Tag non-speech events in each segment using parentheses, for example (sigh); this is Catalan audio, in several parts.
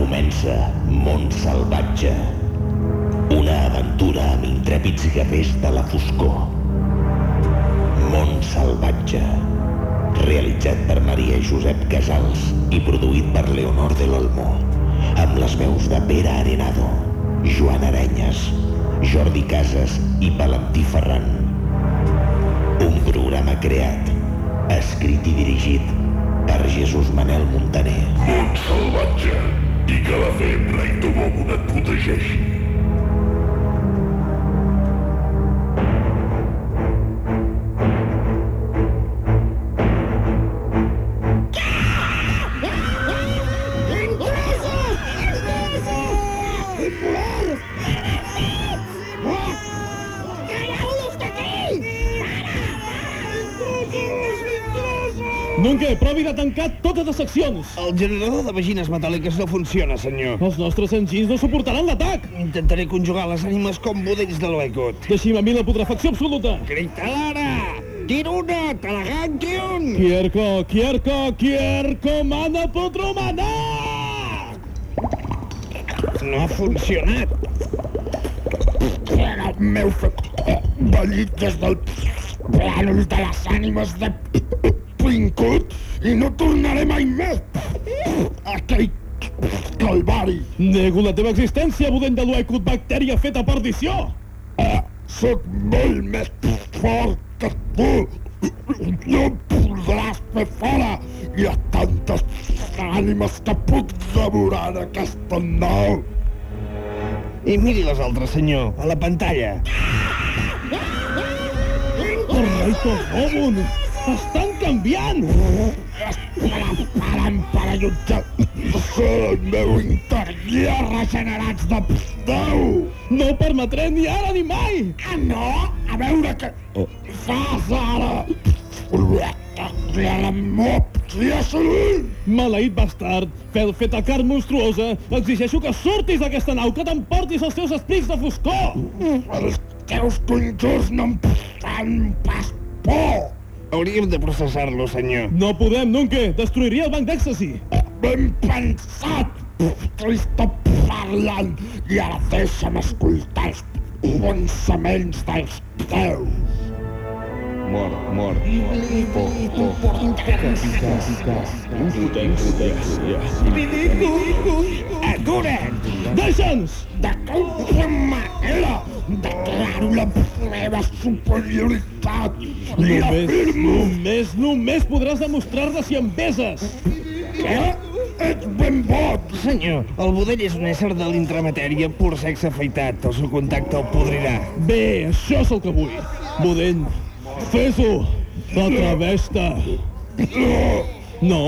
comença Mont Salvatge. Una aventura amb intrèpids guerrers de la foscor. Mont Salvatge. Realitzat per Maria Josep Casals i produït per Leonor de l'Olmo. Amb les veus de Pere Arenado, Joan Arenyes, Jordi Casas i Valentí Ferran. Un programa creat, escrit i dirigit per Jesús Manel Montaner. Mont salvatge que la fembra i Tobogun et protegeixi. Tancar totes les seccions. El generador de vagines metàl·liques no funciona, senyor. Els nostres enginys no suportaran l'atac. Intentaré conjugar les ànimes com budells de l'Oecut. Deixi'm a mi la putrefacció absoluta. Grita l'ara! Tira una, te la ganti un! Kierko, Kierko, Kierko, mana putromana! No ha funcionat. Era el meu fe... Vellit des del plànol de les ànimes de Plincut i no tornaré mai més a aquell calvari. Nego la teva existència, budell de l'Oecut, bactèria feta perdició. Ah, Soc molt més fort que tu. No em podràs fer fora. Hi ha tantes ànimes que puc devorar en aquesta nau. I miri les altres, senyor, a la pantalla. Correcto, Robun! Estan canviant! Prepara'm per allotjar el meu interior regenerats de Déu. No ho permetré ni ara ni mai! Ah, no? A veure què fas ara. Maleït bastard, fel fet a carn monstruosa, exigeixo que surtis d'aquesta nau, que t'emportis els teus esprits de foscor! Els teus conjurs no em fan pas por. Hauríem de processar-lo, senyor. No podem, nunca! Destruiria el banc d'èxtasi! Ben pensat! Cristo parlant i ara deixa'm escoltar els pensaments dels teus. Mort, mort, por, por, impotència. Atura't! Deixa'ns! De quina manera declaro la meva superioritat i Només, només, només podràs demostrar-te si em beses! que ets ben bot. Senyor, el budell és un ésser de l'intramatèria pur sexe afeitat. El seu contacte el podrirà. Bé, això és el que vull. Budell, fes-ho! Atreveix-te! No?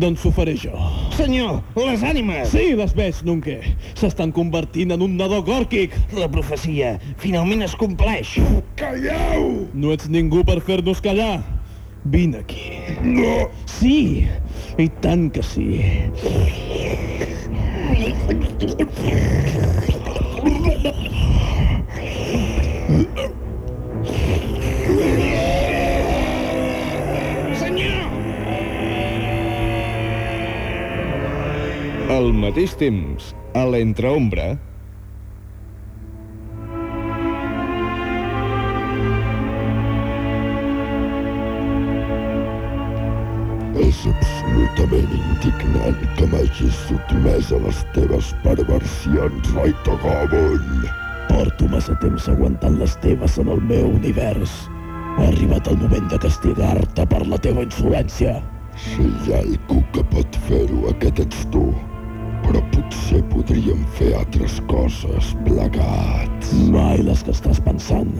Doncs ho faré jo. Senyor, les ànimes! Sí, les veig, Nunke. S'estan convertint en un nadó gòrquic. La profecia finalment es compleix. Calleu! No ets ningú per fer-nos callar. Vine aquí. No! Sí, i tant que sí. Al mateix temps, a l'entreombra, És absolutament indignant que m'hagis sotmès a les teves perversions, Raitagobon. Porto massa temps aguantant les teves en el meu univers. Ha arribat el moment de castigar-te per la teva insolència. Si hi ha algú que pot fer-ho, aquest ets tu. Però potser podríem fer altres coses plegats. Mai les que estàs pensant.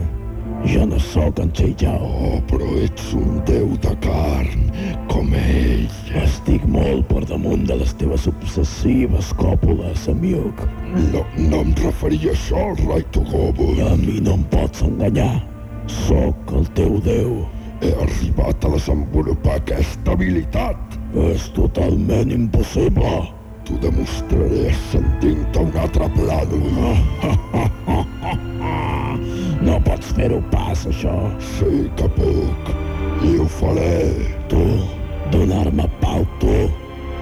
Jo no sóc en Cheijao. Oh, però ets un déu de carn, com ell. Estic molt per damunt de les teves obsessives còpules, amic. No, no em referia a això, Raitagobon. A mi no em pots enganyar. Sóc el teu déu. He arribat a desenvolupar aquesta habilitat. És totalment impossible. T'ho demostraré sentint-te un altre plànol. (laughs) No pots fer-ho pas, això. Sí que puc, i ho faré. Tu, donar-me pau, tu.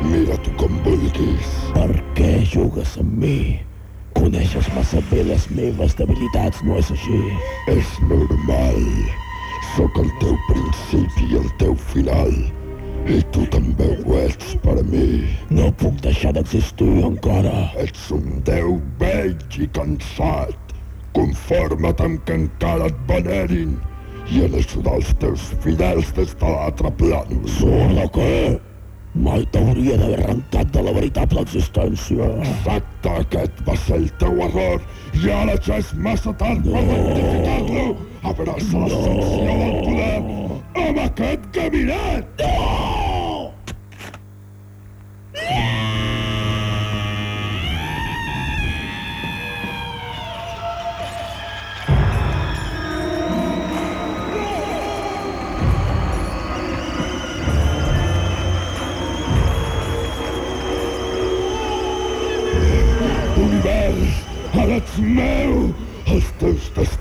Mira-t'ho com vulguis. Per què jugues amb mi? Coneixes massa bé les meves debilitats, no és així? És normal. Sóc el teu principi i el teu final. I tu també ho ets per a mi. No puc deixar d'existir encara. Ets un déu vell i cansat. Conforma't amb que encara et venerin i en ajudar els teus fidels des de l'altre plànol. Sorda què? Mai t'hauria d'haver arrencat de la veritable existència. Exacte, aquest va ser el teu error i ara ja és massa tard per rectificar-lo. Abraça la sanció del poder amb aquest gabinet! Univers, ara ets meu! Els teus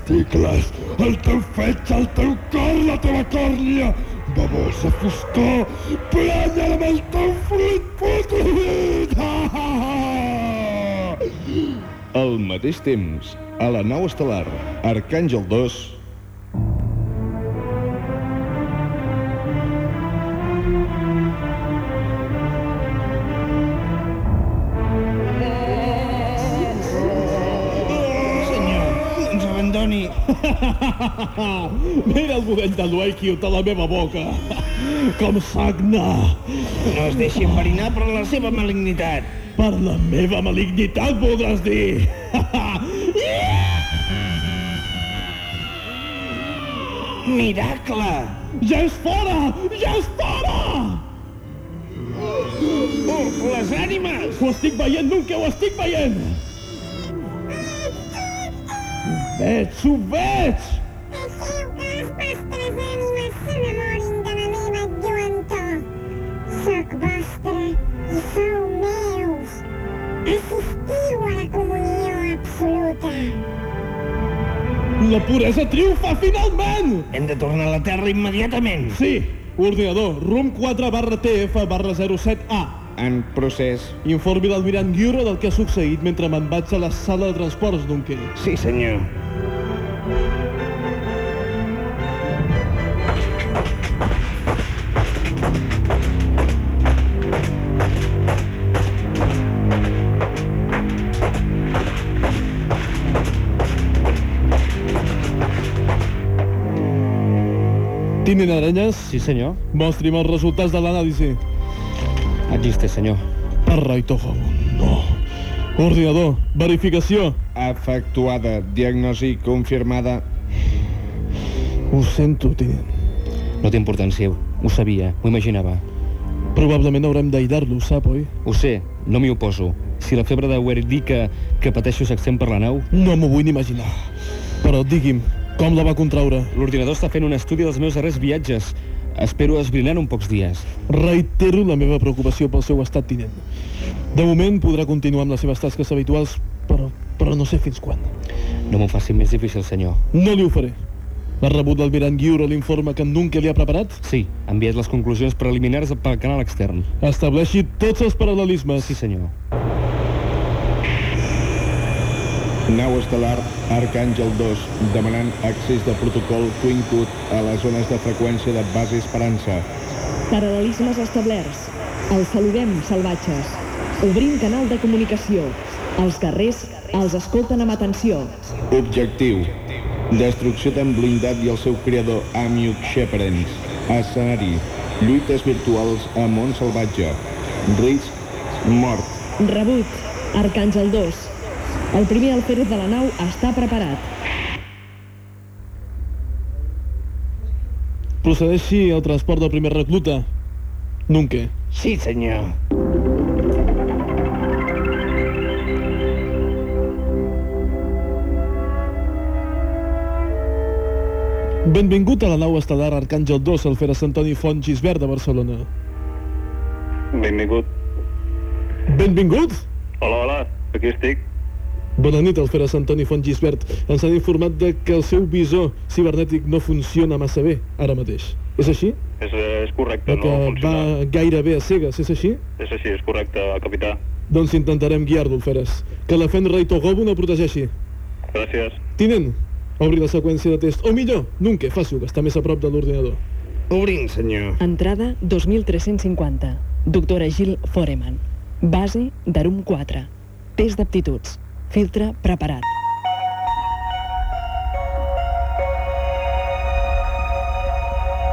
testicles, el teu fetge, el teu cor, la teva còrnia! Babosa foscor, plenya amb el teu fruit putrid! Al mateix temps, a la nau estel·lar Arcàngel 2, (laughs) Mira el budell de l'Uequiut a la meva boca. Com sagna. No es deixi enverinar per la seva malignitat. Per la meva malignitat, voldràs dir. (laughs) Miracle! Ja és fora! Ja és fora! Oh, les ànimes! Ho estic veient, Nunca, ho estic veient! Veig, ho veig! Deixeu que les vostres ànimes s'enamorin de la meva lluentor. Soc vostra i sou meus. Assistiu a la comunió absoluta. La puresa triomfa, finalment! Hem de tornar a la Terra immediatament. Sí, ordinador, RUM 4 barra TF barra 07A. en procés. Informi l'almirant Guiura del que ha succeït mentre me'n vaig a la sala de transports, Dunque. Sí, senyor. Tinent Aranyes, Sí, senyor. mostri'm els resultats de l'anàlisi. Aquí està, senyor. Parraitofa, no. Ordinador, verificació. Efectuada. Diagnosi confirmada. Ho sento, tinent. No té importància. Ho sabia, ho imaginava. Probablement haurem d'aïdar-lo, sap, oi? Ho sé, no m'hi oposo. Si la febre de Werdica que pateixo s'extén per la nau, No m'ho vull ni imaginar. Però digui'm, com la va contraure? l'ordinador està fent un estudi dels meus darrers viatges. Espero esbrinar en pocs dies. Reitero la meva preocupació pel seu estat, tinent. De moment podrà continuar amb les seves tasques habituals, però, però no sé fins quan. No m'ho faci més difícil, senyor. No li ho faré. Ha rebut l'almirant Guiura l'informe que en Dunque li ha preparat? Sí, ha enviat les conclusions preliminars pel canal extern. Estableixi tots els paral·lelismes. Sí, senyor. Nau estel·lar Arcàngel 2 demanant accés de protocol Twin Cut a les zones de freqüència de base Esperança. Paral·lelismes establerts. Els saludem, salvatges. Obrim canal de comunicació. Els guerrers els escolten amb atenció. Objectiu. Destrucció d'en blindat i el seu creador Amiuk Sheperens. Escenari. Lluites virtuals a món salvatge. Risc. Mort. Rebut. Arcàngel 2. El primer alferes de la nau està preparat. Procedeixi al transport del primer recluta. Nunque. Sí, senyor. Benvingut a la nau estel·lar Arcàngel 2, al Fera Sant Antoni Font Gisbert de Barcelona. Benvingut. Benvingut! Hola, hola, aquí estic. Bona nit, Alfera Sant Antoni Font Gisbert. Ens han informat de que el seu visor cibernètic no funciona massa bé, ara mateix. És així? És, és correcte, que no funciona. va gairebé a cegues, és així? És així, és correcte, capità. Doncs intentarem guiar-lo, Alferes. Que la Fenrei Togobo no protegeixi. Gràcies. Tinent, obri la seqüència de test. O millor, Nunke, faci-ho, que està més a prop de l'ordinador. Obrim, senyor. Entrada 2350. Doctora Gil Foreman. Base d'Arum 4. Test d'aptituds. Filtre preparat.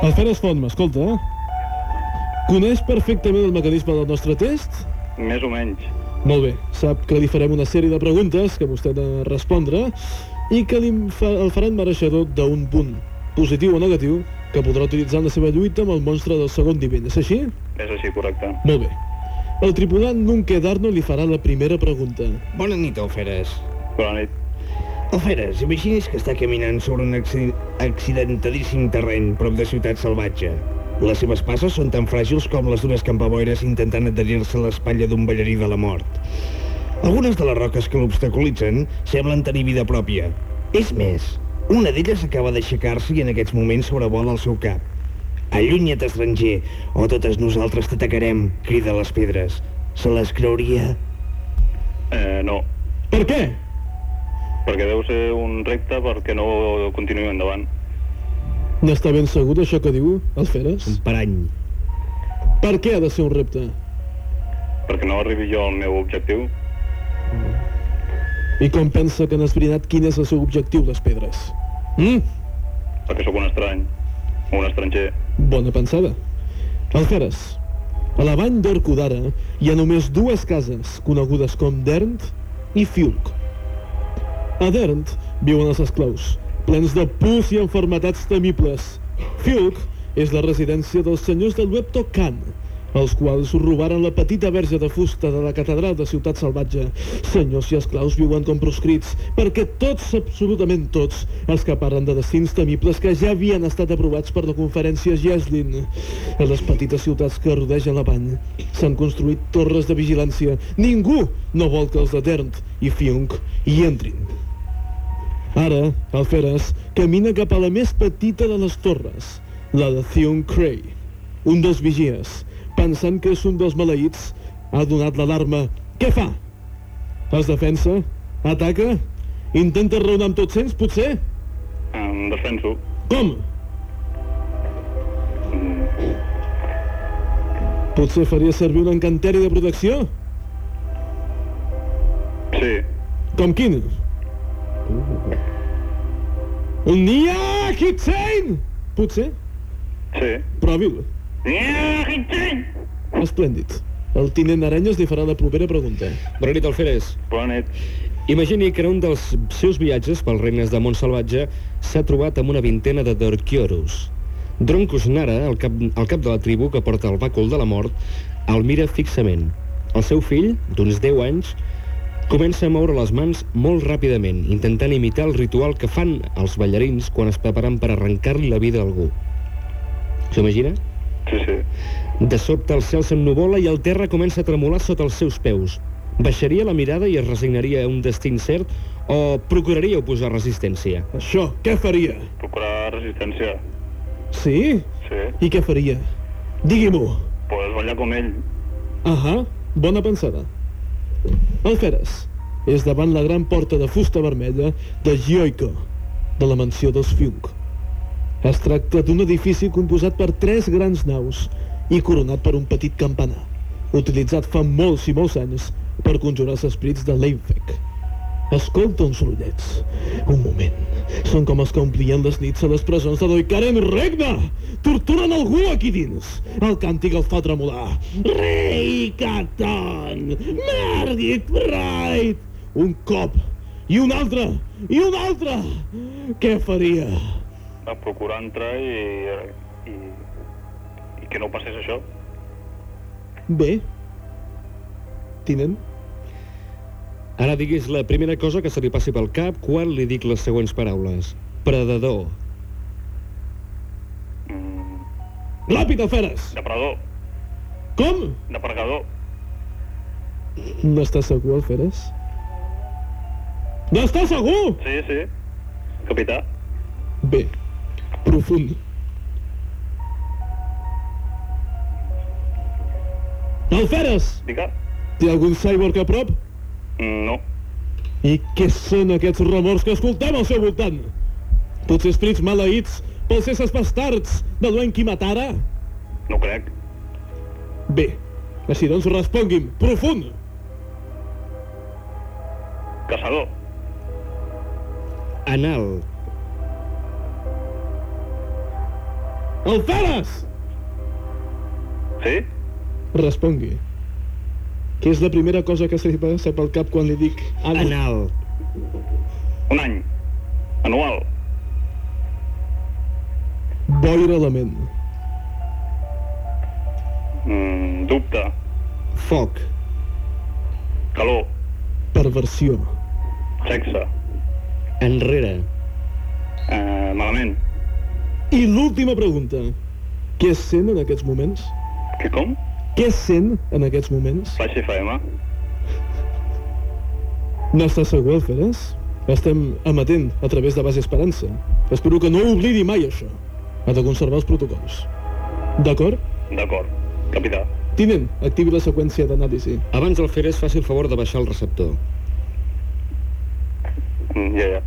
Alferes Font, m'escolta, eh? Coneix perfectament el mecanisme del nostre test? Més o menys. Molt bé, sap que li farem una sèrie de preguntes que vostè ha de respondre i que li fa, el faran mereixedor d'un punt, positiu o negatiu, que podrà utilitzar en la seva lluita amb el monstre del segon nivell. És així? És així, correcte. Molt bé. El tripulant Nunke Darno li farà la primera pregunta. Bona nit, Alferes. Bona nit. Alferes, imagini's que està caminant sobre un acci accidentadíssim terreny prop de Ciutat Salvatge. Les seves passes són tan fràgils com les d'unes campaboires intentant adherir-se a l'espatlla d'un ballarí de la mort. Algunes de les roques que l'obstaculitzen semblen tenir vida pròpia. És més, una d'elles acaba d'aixecar-se i en aquests moments sobrevola el seu cap. Allunya't, estranger, o totes nosaltres t'atacarem, crida les pedres. Se les creuria? Eh, no. Per què? Perquè deu ser un repte perquè no continuï endavant. N'està ben segur d'això que diu, Alferes? Un parany. Per què ha de ser un repte? Perquè no arribi jo al meu objectiu. I com pensa que han esbrinat quin és el seu objectiu, les pedres? Mm? Perquè sóc un estrany. Un estranger. Bona pensada. Alferes, a la vall d'Orcudara hi ha només dues cases, conegudes com Dernt i Fiulk. A Dernt viuen els esclaus, plens de pus i enfermetats temibles. Fiulk és la residència dels senyors del Webto Khan, els quals robaren la petita verge de fusta de la catedral de Ciutat Salvatge. Senyors i esclaus viuen com proscrits, perquè tots, absolutament tots, escaparen de destins temibles que ja havien estat aprovats per la conferència Geslin. A les petites ciutats que rodegen la vall s'han construït torres de vigilància. Ningú no vol que els de Dernt i Fiunk hi entrin. Ara, Alferes camina cap a la més petita de les torres, la de Theon Cray. Un dels vigies, pensant que és un dels maleïts, ha donat l'alarma. Què fa? Es defensa? Ataca? Intenta raonar amb tots ells, potser? Em defenso. Com? Potser faria servir un encanteri de protecció? Sí. Com quin? Un Nia Kitsen! Potser? Sí. Provi-ho. Esplèndid. El tinent Arenyes li farà la propera pregunta. Bona nit, Alferes. Bona nit. Imagini que en un dels seus viatges pels regnes de Montsalvatge s'ha trobat amb una vintena de Dorkioros. Droncus Nara, el cap, el cap de la tribu que porta el bàcul de la mort, el mira fixament. El seu fill, d'uns 10 anys, comença a moure les mans molt ràpidament, intentant imitar el ritual que fan els ballarins quan es preparen per arrencar-li la vida a algú. S'ho imagina? Sí, sí. De sobte el cel s'ennuvola i el terra comença a tremolar sota els seus peus. Baixaria la mirada i es resignaria a un destí incert o procuraria oposar resistència? Això, què faria? Procurar resistència. Sí? Sí. I què faria? Digui-m'ho. Pues ballar com ell. Ahà, bona pensada. Alferes, és davant la gran porta de fusta vermella de Gioico, de la mansió dels Fiunk. Es tracta d'un edifici composat per tres grans naus i coronat per un petit campanar, utilitzat fa molts i molts anys per conjurar els esprits de l'Einfec. Escolta uns sorollets. Un moment. Són com els que omplien les nits a les presons de Doikaren Regna! Torturen algú aquí dins! El càntic el fa tremolar. Rei Catan! Mergit Pride! Un cop! I un altre! I un altre! Què faria? A procurar entrar i, i, i que no passés això. Bé. Tinent? Ara diguis la primera cosa que se li passi pel cap quan li dic les següents paraules. Predador. Mm, Ràpid, Alferes! depredador. Com? Depredador. N'està segur, Alferes? N'està segur? Sí, sí. Capità. Bé profundo. Alferes! Digue. Té algun cyborg a prop? No. I què són aquests remors que escoltem al seu voltant? Potser esprits maleïts pels éssers bastards de Duenki Matara? No crec. Bé, així doncs respongui'm, profund! Caçador. Anal. Alferes! Sí? Respongui. Què és la primera cosa que se li passa pel cap quan li dic anal? Anal. Un any. Anual. Boira a la ment. Mm, dubte. Foc. Calor. Perversió. Sexe. Enrere. Eh, malament. I l'última pregunta. Què sent en aquests moments? Que com? Què sent en aquests moments? Flash FM. N'està segur, Alferes? Estem emetent a través de base Esperança. Espero que no oblidi mai això. Ha de conservar els protocols. D'acord? D'acord. Capità. Tinent, activi la seqüència d'anàlisi. Abans el Feres faci el favor de baixar el receptor. Mm, ja, ja.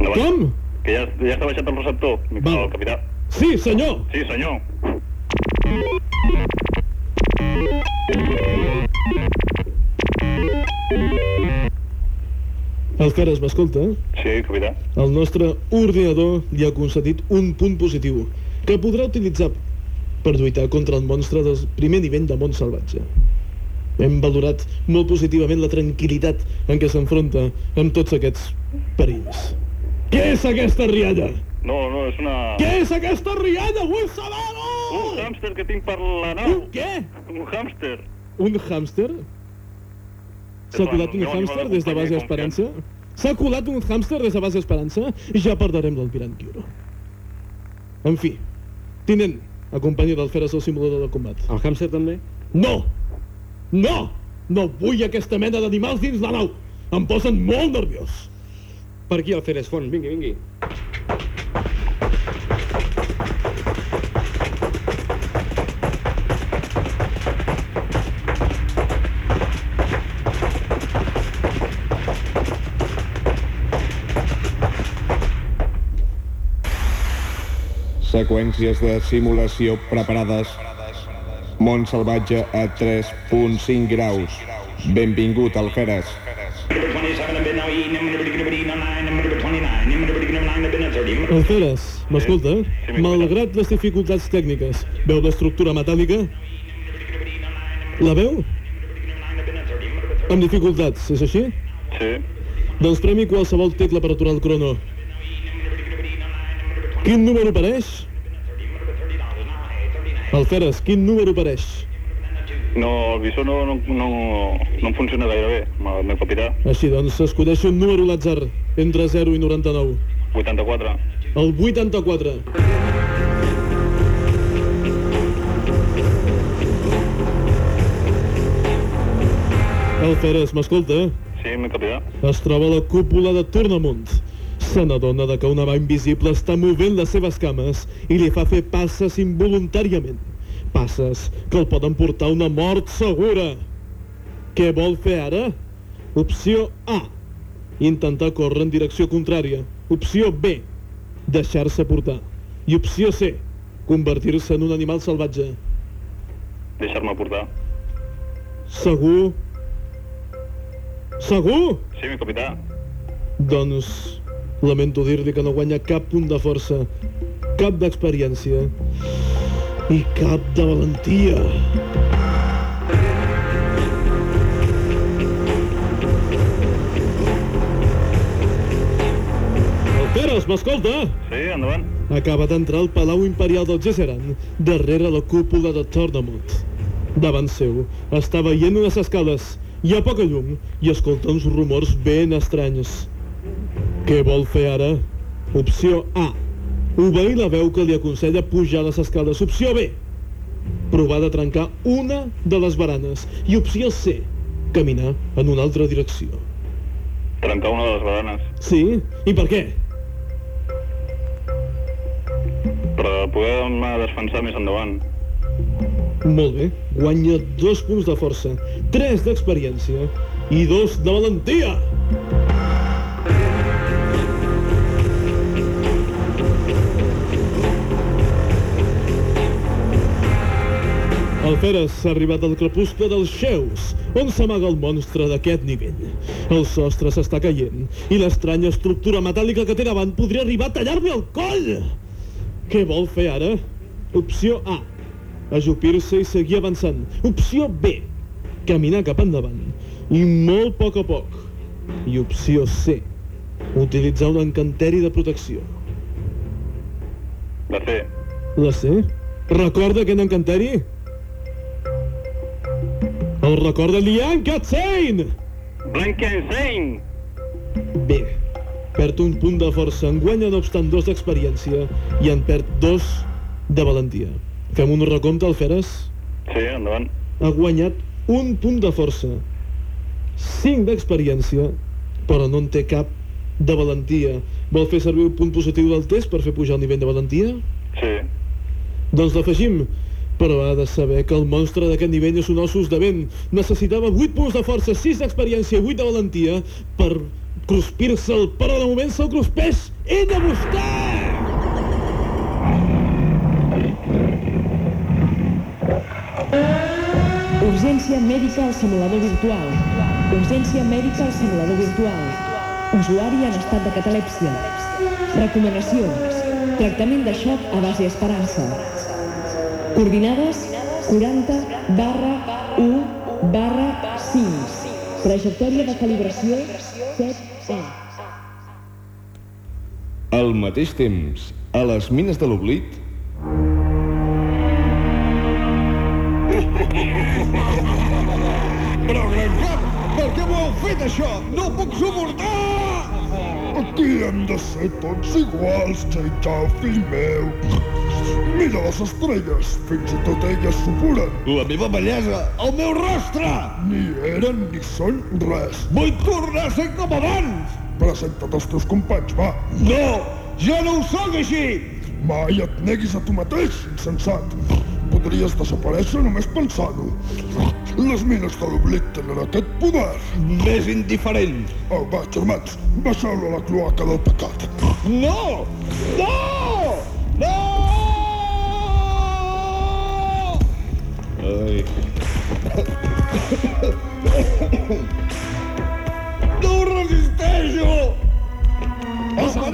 Baix- Com? Que ja, ja està baixat el receptor, Val. el capità. Sí, senyor! Sí, senyor. Alferes, m'escolta? Sí, capità. El nostre ordinador li ha concedit un punt positiu que podrà utilitzar per lluitar contra el monstre del primer nivell de món salvatge. Hem valorat molt positivament la tranquil·litat en què s'enfronta amb tots aquests perills. Què és aquesta rialla? No, no, és una... Què és aquesta rialla? Vull saber-ho! Un hàmster que tinc per la nau. Un què? Un hàmster. Un hàmster? S'ha colat el un hàmster des de base companyia i Esperança? S'ha colat un hàmster des de base Esperança? Ja parlarem del Pirant Kyuro. En fi, tinent, acompanyi d'Alferes al simulador de combat. El hàmster també? No! No! No vull aquesta mena d'animals dins la nau! Em posen molt nerviós! Per aquí el Feres Font, vingui, vingui. Seqüències de simulació preparades. Mont salvatge a 3.5 graus. Benvingut, Alferes. Alferes, m'escolta? Sí, Malgrat les dificultats tècniques, veu l'estructura metàl·lica? La veu? Amb dificultats, és així? Sí. Doncs premi qualsevol tecla per aturar el crono. Quin número apareix? Alferes, quin número apareix? No, el visor no, no, no, no em funciona gaire bé, meu capità. Així doncs, escolleixi un número l'atzar, entre 0 i 99. 84. El 84. Alferes, m'escolta? Sí, meu capità. Es troba a la cúpula de Tornamunt. Se n'adona que una mà invisible està movent les seves cames i li fa fer passes involuntàriament. Passes que el poden portar una mort segura. Què vol fer ara? Opció A. Intentar córrer en direcció contrària. Opció B. Deixar-se portar. I opció C. Convertir-se en un animal salvatge. Deixar-me portar. Segur? Segur? Sí, meu capità. Doncs lamento dir-li que no guanya cap punt de força, cap d'experiència i cap de valentia. Alferes, m'escolta? Sí, endavant. Acaba d'entrar al Palau Imperial del Gesseran, darrere la cúpula de Tornamunt. Davant seu, està veient unes escales. Hi ha poca llum i escolta uns rumors ben estranys. Què vol fer ara? Opció A. Obeir la veu que li aconsella pujar les escales. Opció B. Provar de trencar una de les baranes. I opció C. Caminar en una altra direcció. Trencar una de les baranes. Sí? I per què? Per poder-me defensar més endavant. Molt bé, guanya dos punts de força, tres d'experiència i dos de valentia. El Feres s'ha arribat al crepuscle dels Xeus, on s'amaga el monstre d'aquest nivell. El sostre s'està caient i l'estranya estructura metàl·lica que té davant podria arribar a tallar-li el coll. Què vol fer ara? Opció A. Ajupir-se i seguir avançant. Opció B. Caminar cap endavant. I molt a poc a poc. I opció C. Utilitzar un encanteri de protecció. La C. La C? Recorda aquest encanteri? El recorda Lian Katzane! Blankenstein! Bé, perd un punt de força, en guanya no obstant dos d'experiència i en perd dos de valentia. Fem un recompte, Alferes? Sí, endavant. Ha guanyat un punt de força, cinc d'experiència, però no en té cap de valentia. Vol fer servir el punt positiu del test per fer pujar el nivell de valentia? Sí. Doncs l'afegim, però ha de saber que el monstre d'aquest nivell és un ossos de vent. Necessitava 8 punts de força, 6 d'experiència, 8 de valentia per cruspir-se'l, però de moment se'l cruspeix ell a vostè! Urgència mèdica al simulador virtual. Urgència mèdica al simulador virtual. Usuari en estat de catalèpsia. Recomanacions. Tractament de xoc a base esperança. Coordinades 40 barra 1 barra 5. Trajectòria de calibració 7 A. Al mateix temps, a les mines de l'oblit, Però, gran cap, per què m'ho heu fet, això? No ho puc suportar! Aquí hem de ser tots iguals, Jaitau, fill meu. Mira les estrelles, fins i tot elles supuren. la meva bellesa, el meu rostre! Ni eren ni són res. Vull tornar a ser com abans! Presenta't als teus companys, va. No! Jo no ho sóc així! Mai et neguis a tu mateix, insensat. Podries desaparèixer només pensant-ho. Les mines de l'oblit tenen aquest poder. Més indiferent! Au, va, germans, baixeu-lo a la cloaca del pecat. No! No! No! Ai. No ho resisteixo! Es va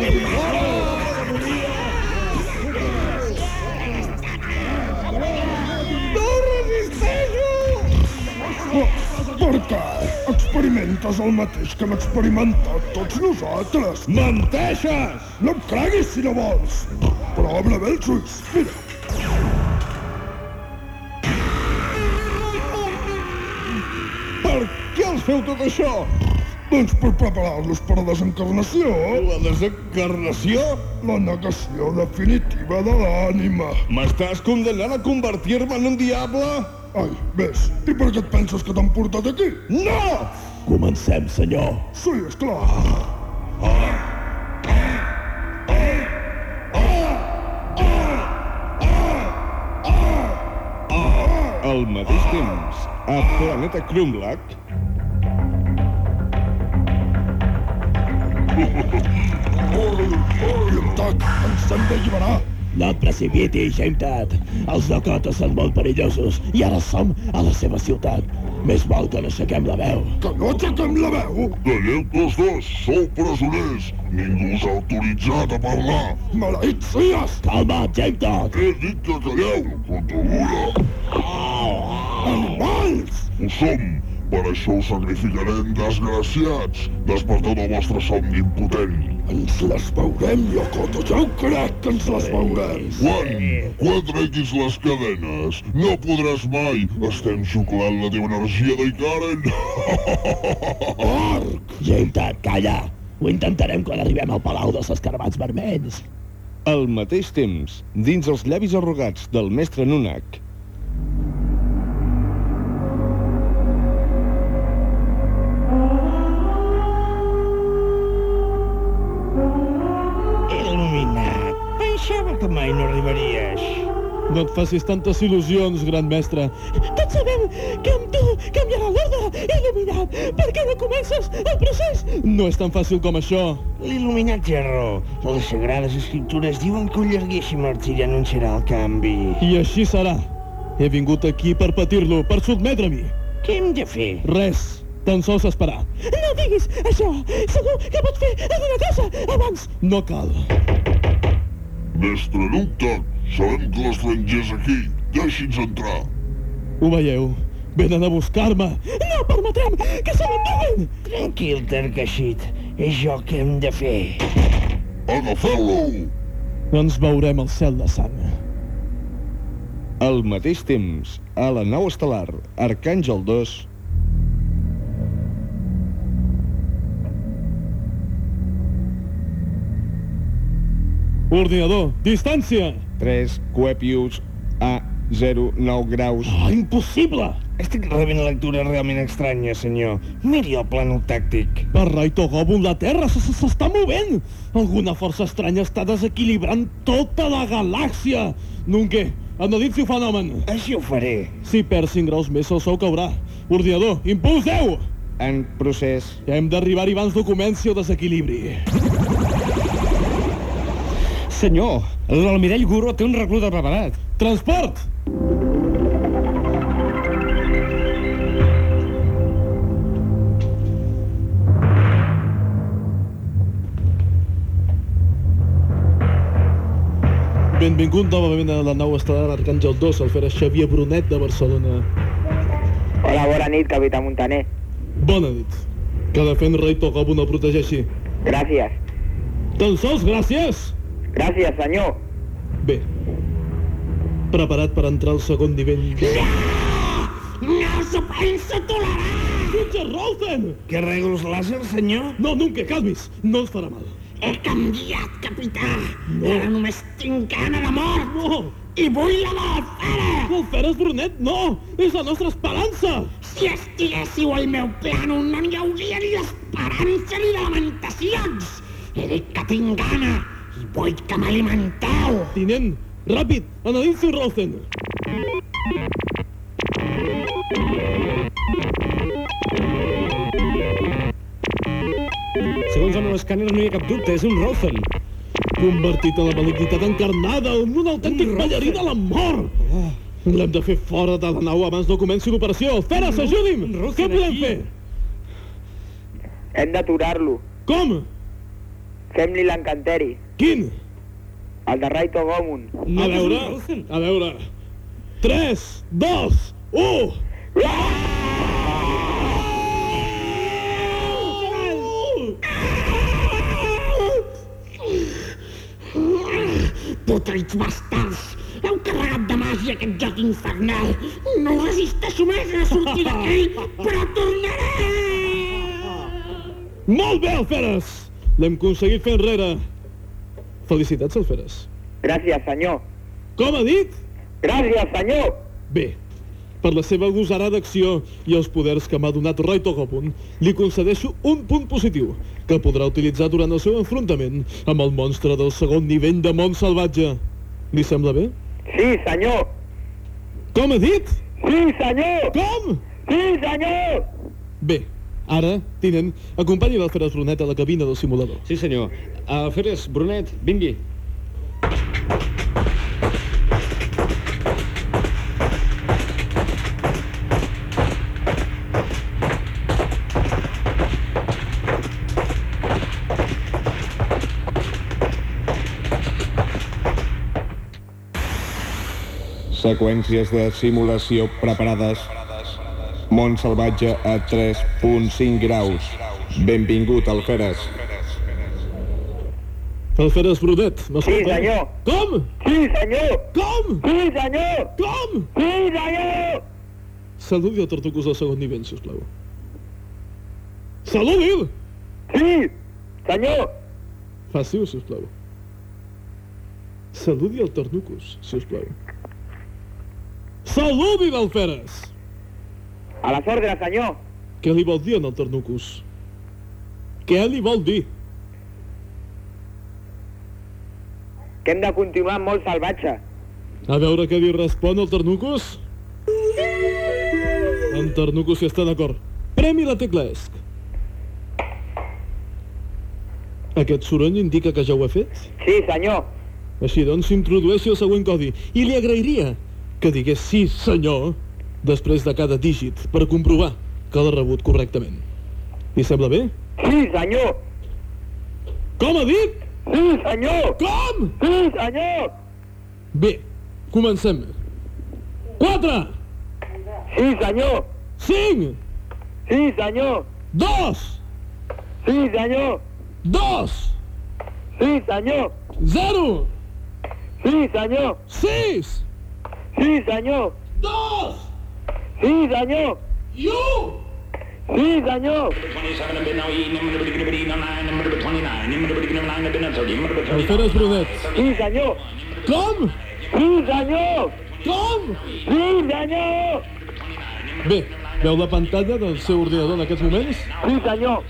Experimentes el mateix que hem experimentat tots nosaltres. Menteixes! No em creguis si no vols. Però obre bé els ulls. Mira, Per què els feu tot això? doncs per preparar-los per la desencarnació. La desencarnació? La negació definitiva de l'ànima. M'estàs condemnant a convertir-me en un diable? Ai, ves, i per què et penses que t'han portat aquí? No! Comencem, senyor. Sí, esclar. Al mateix temps, a Planeta Krumlach, Llibertat, ens hem d'alliberar. No et precipitis, Jametat. Els Dakota són molt perillosos i ara som a la seva ciutat. Més val que no aixequem la veu. Que no aixequem la veu? Calleu tots dos, sou presoners. Ningú s'ha autoritzat a parlar. Maleït sies! Calma't, Jametat. He dit que calleu, contadura. Animals! Ho som. Per això us sacrificarem, desgraciats. Desperteu del vostre somni impotent. Ens les veurem, Yokoto. Ja ho crec que ens les veurem. Quan? Quan treguis les cadenes? No podràs mai. Estem xuclant la teva energia d'Icaren. Arc! (laughs) Jametat, calla. Ho intentarem quan arribem al Palau dels Escarbats Vermells. al mateix temps, dins els llavis arrugats del mestre Nunak, que mai no arribaries. No et facis tantes il·lusions, gran mestre. Tots sabem que amb tu canviarà l'ordre il·luminat. Per què no comences el procés? No és tan fàcil com això. L'il·luminat té raó. Les sagrades escriptures diuen que un llarguíssim artiri anunciarà el canvi. I així serà. He vingut aquí per patir-lo, per sotmetre-m'hi. Què hem de fer? Res. Tan sols esperar. No diguis això. Segur que pots fer alguna cosa abans. No cal. Mestre Nucta, sabem que l'estranger és aquí. Deixi'ns entrar. Ho veieu? Venen a buscar-me. No permetrem que se l'enduguin. Tranquil, Tarcaixit. És jo que hem de fer. Agafeu-lo! Ens veurem al cel de sang. Al mateix temps, a la nau estel·lar Arcàngel 2, Ordinador, distància! 3 Coepius a 09 graus. Oh, impossible! Estic rebent lectures realment estranyes, senyor. Miri el plànol tàctic. Per Raito Gobun, la Terra s'està movent! Alguna força estranya està desequilibrant tota la galàxia! Nunque, analitzi el fenomen. Així ho faré. Si perds 5 graus més, el sou caurà. Ordinador, impuls 10! En procés. Hem d'arribar-hi abans que comenci el desequilibri. Senyor, l'almirall Guro té un recluta preparat. Transport! Benvingut novament a la nau estel·lar Arcàngel 2, el fera Xavier Brunet de Barcelona. Hola, bona nit, capità Montaner. Bona nit. Que la fent rei Togobun el protegeixi. Gràcies. Tan sols gràcies! Gràcies, senyor. Bé. Preparat per entrar al segon nivell. No s'ho penso tolerar! Jutge Rolfen! Que règols làser, senyor? No, nunca, calmis. No ens farà mal. He canviat, capità. No. Ara només tinc gana de mort. No! I vull la de. El Feres Brunet, no! És la nostra esperança! Si estiguéssiu al meu plànol no n'hi hauria ni d'esperança ni de lamentacions. He dit que tinc gana vull que m'alimenteu. Tinent, ràpid, analitzi Rolfen. Segons el meu escàner no hi ha cap dubte, és un Rothen. Convertit en la malignitat encarnada, en un autèntic ballarí de la mort! Oh. L'hem de fer fora de la nau abans no comenci l'operació. Feres, ajudi'm! Què podem aquí. fer? Hem d'aturar-lo. Com? Fem-li l'encanteri. Quin? El de Raito Gomun. A veure, a veure. 3, 2, 1... Putrits bastards! Heu carregat de màgia aquest joc infernal! No resisteixo més a sortir d'aquí, però tornaré! Molt bé, Alferes! L'hem aconseguit fer enrere. Felicitats, Alferes. Gràcies, senyor. Com ha dit? Gràcies, senyor. Bé, per la seva agosarada acció i els poders que m'ha donat Rai Togopun, li concedeixo un punt positiu, que podrà utilitzar durant el seu enfrontament amb el monstre del segon nivell de món salvatge. Li sembla bé? Sí, senyor. Com ha dit? Sí, senyor. Com? Sí, senyor. Bé, ara, tinent, acompanyi l'Alferes Brunet a la cabina del simulador. Sí, senyor. Alferes, Brunet, vingui. Seqüències de simulació preparades. Món salvatge a 3.5 graus. Benvingut, Alferes. Alferes Brunet, Sí, m'escolta? senyor. Com? Sí, senyor. Com? Sí, senyor. Com? Sí, senyor. Saludi el Tortucus del segon nivell, sisplau. Saludi'l! Sí, senyor. Faci-ho, sisplau. Saludi el Tornucus, sisplau. Saludi l'Alferes! A les ordres, senyor. Què li vol dir en el Tornucus? Què li vol dir? Que hem de continuar molt salvatge. A veure què li respon el Ternucus. En Ternucus hi està d'acord. Premi la tecla ESC. Aquest soroll indica que ja ho ha fet? Sí, senyor. Així doncs, introdueixi el següent codi i li agrairia que digués sí, senyor, després de cada dígit, per comprovar que l'ha rebut correctament. Li sembla bé? Sí, senyor. Com ha dit? Sí, senyor. Com? Sí, senyor. Bé, comencem. 4, Sí, senyor. 5, Sí, senyor. 2, Sí, senyor. 2, Sí, senyor. 0, Sí, senyor. 6, Sí, senyor. 2 Sí, senyor. i 1. Sí, senyor. El Feres Brunet. Sí, senyor. Com? Sí, senyor. Com? Sí, senyor. Bé, veu la pantalla del seu ordinador en aquests moments? Sí, senyor.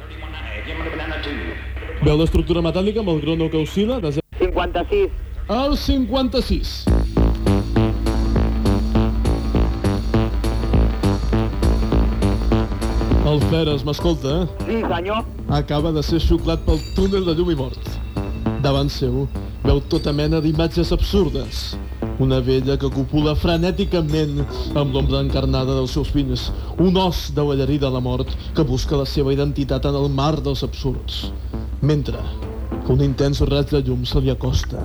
Veu l'estructura metàl·lica amb el crono que oscil·la de 0 56. al 56. El Feres, m'escolta, Sí, senyor. acaba de ser xuclat pel túnel de llum i mort. Davant seu veu tota mena d'imatges absurdes. Una vella que copula frenèticament amb l'ombra encarnada dels seus fills. Un os de ballarí de la mort que busca la seva identitat en el mar dels absurds. Mentre que un intens raig de llum se li acosta.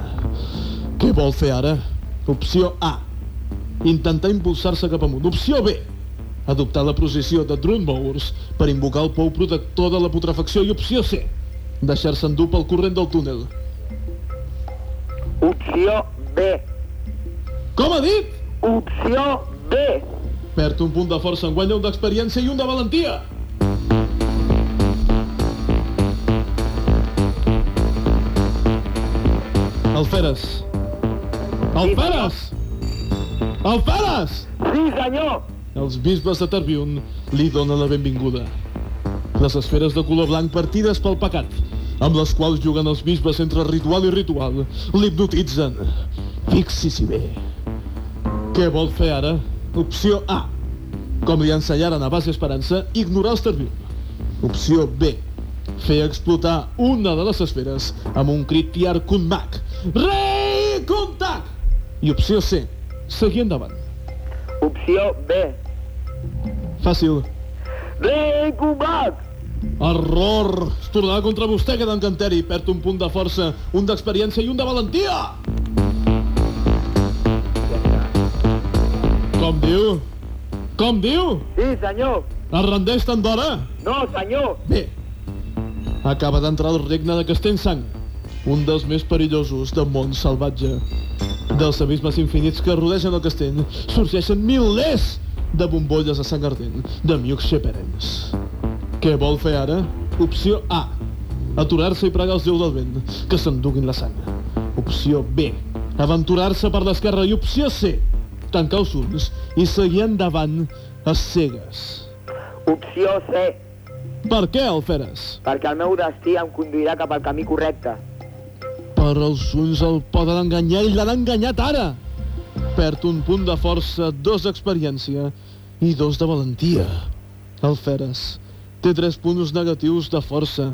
Què vol fer ara? Opció A. Intentar impulsar-se cap amunt. Opció B. Adoptar la posició de Drunmowers per invocar el pou protector de la putrefacció. I opció C. Deixar-se endur pel corrent del túnel. Opció B. Com ha dit? Opció B. Perd un punt de força, en guanya un d'experiència i un de valentia. El Feres. El Feres! El Feres! Sí, senyor. Els bisbes de Tarbiun li donen la benvinguda. Les esferes de color blanc partides pel pecat, amb les quals juguen els bisbes entre ritual i ritual, l'hipnotitzen. Fixi-s'hi bé. Què vol fer ara? Opció A. Com li ensenyaren a base Esperança, ignorar els Tarbiun. Opció B. Fer explotar una de les esferes amb un crit tiar mag. Rei Contac! I opció C. Seguir endavant. Opció B. Fàcil. Combat. Error! Es tornarà contra vostè que d'encanteri. Perd un punt de força, un d'experiència i un de valentia! Com diu? Com diu? Sí, senyor. Es rendeix tant d'hora? No, senyor. Bé. Acaba d'entrar al regne de Castellsang, un dels més perillosos del món salvatge. Dels abismes infinits que rodegen el castell sorgeixen milers de bombolles de sang ardent de Miuk Sheperens. Què vol fer ara? Opció A. Aturar-se i pregar els déus del vent, que s'enduguin la sang. Opció B. Aventurar-se per l'esquerra. I opció C. Tancar els ulls i seguir endavant a cegues. Opció C. Per què, Alferes? Perquè el meu destí em conduirà cap al camí correcte. Però els ulls el poden enganyar i l'han enganyat ara. Perd un punt de força, dos d'experiència i dos de valentia. Alferes té tres punts negatius de força,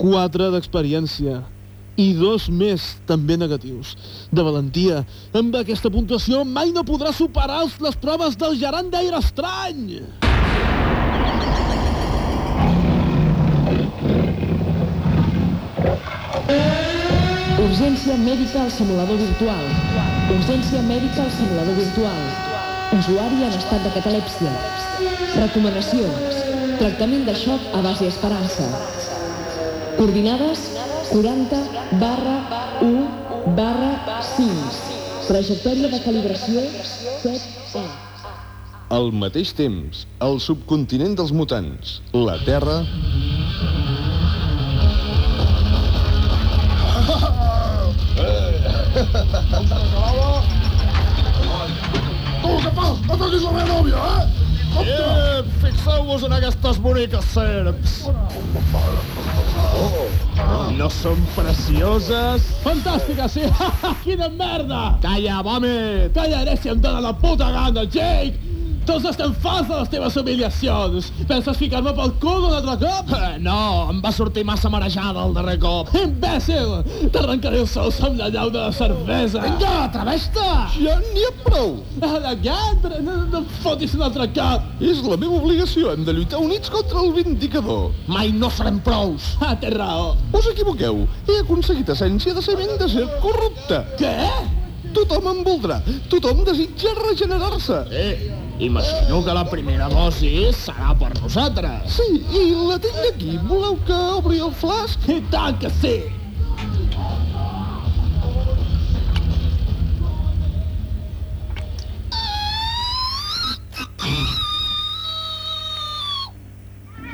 quatre d'experiència i dos més també negatius de valentia. Amb aquesta puntuació mai no podrà superar les proves del gerant d'aire estrany. Urgència mèdica al simulador virtual. Urgència mèdica al simulador virtual. Usuari en estat de catalèpsia. Recomanacions. Tractament de xoc a base esperança. Coordinades 40 barra 1 barra 5. Trajectòria de calibració 7 Al mateix temps, el subcontinent dels mutants, la Terra, Tu, (laughs) què No toquis la meva nòvia, eh? Eh, fixeu-vos en aquestes boniques serps. Oh, no són precioses? Fantàstica, sí! (laughs) Quina merda! Calla, vòmit! Callaré si em dóna la puta gana, Jake! Tots estem fans de les teves humiliacions. Penses ficar-me pel cul un altre cop? Eh, (laughs) no, em va sortir massa marejada el darrer cop. Imbècil! T'arrencaré els sous amb la llau de la cervesa. Vinga, atreveix-te! Ja n'hi ha prou! Ara, no, no em fotis un altre cap. És la meva obligació, hem de lluitar units contra el Vindicador. Mai no serem prous. Ah, té raó. Us equivoqueu. He aconseguit essència de sement de ser corrupte. Què? Tothom em voldrà. Tothom desitja regenerar-se. Eh, imagino que la primera dosi serà per nosaltres. Sí, i la tinc aquí. Voleu que obri el flasc? I tant que sí!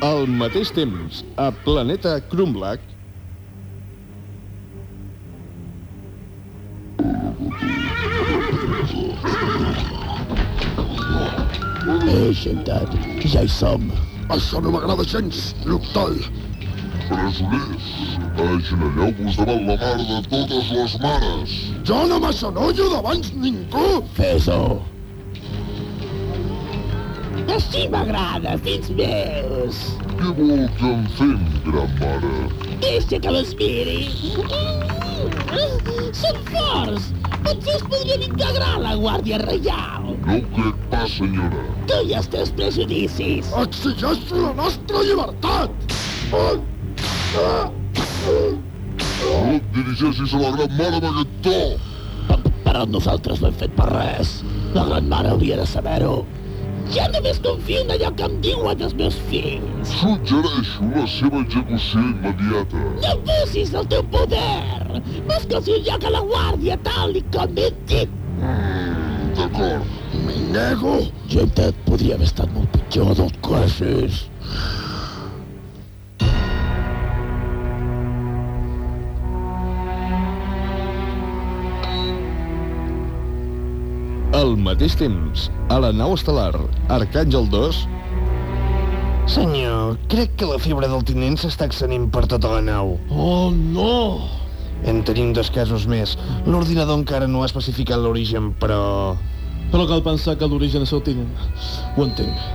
Al mateix temps, a Planeta Krumlach, Gentat, ja hi som. Això no m'agrada gens, Luctoll. Presoners, agenelleu-vos davant la mare de totes les mares. Jo no m'agenollo davant ningú. Fes-ho. Així m'agrada, fills meus. Què vol que en fem, gran mare? Deixa que les miri. Són forts. Potser es podrien integrar la Guàrdia Reial. No ho crec pas, senyora. Tu i els teus prejudicis. Exigeixo la nostra llibertat. No et dirigeixis a la gran mare amb aquest to. Però nosaltres no hem fet per res. La gran mare hauria de saber-ho. Ja només confio en allò que em diuen els meus fills. Suggereixo la seva execució immediata. No abusis del teu poder. Busca'ls un lloc a la guàrdia, tal i com he dit. D'acord. M'hi nego. Gentet, podria haver estat molt pitjor que és. al mateix temps, a la nau estel·lar Arcàngel 2, Senyor, crec que la fibra del tinent s'està extenint per tota la nau. Oh, no! En tenim dos casos més. L'ordinador encara no ha especificat l'origen, però... Però cal pensar que l'origen és el tinent. Ho entenc.